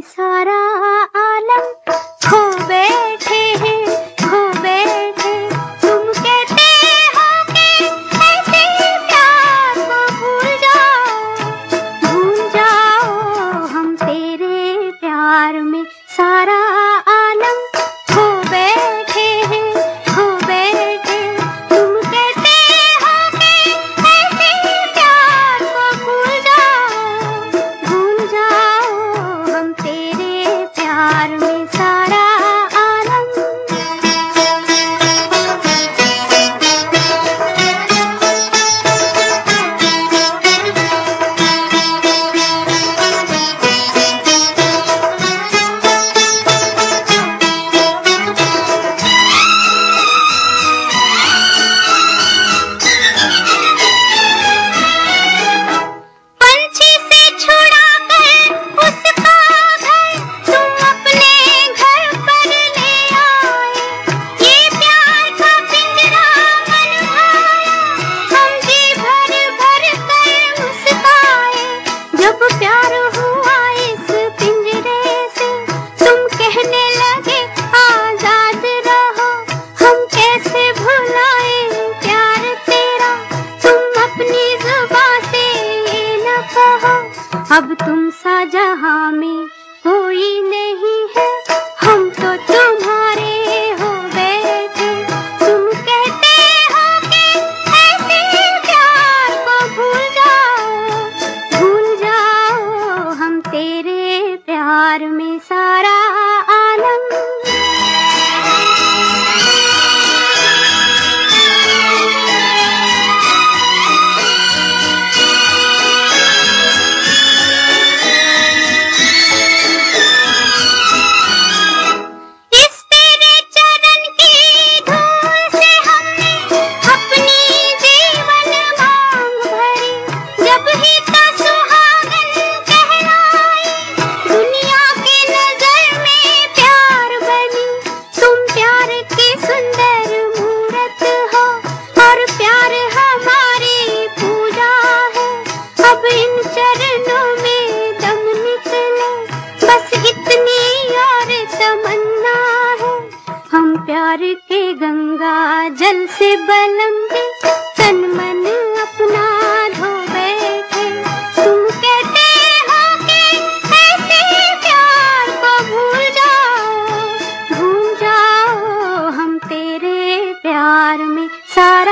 सारा आलम खो बैठे हैं, खो बैठे तुम कहते हो कि ऐसे प्यार को भूल जाओ भूल जाओ। हम तेरे प्यार में सारा अब तुम सा जहाँ में कोई नहीं है। प्यार के गंगा जल से बलम तन मन अपना धो बैठे। तुम कहते हो कि ऐसे प्यार को भूल जाओ भूल जाओ। हम तेरे प्यार में सारा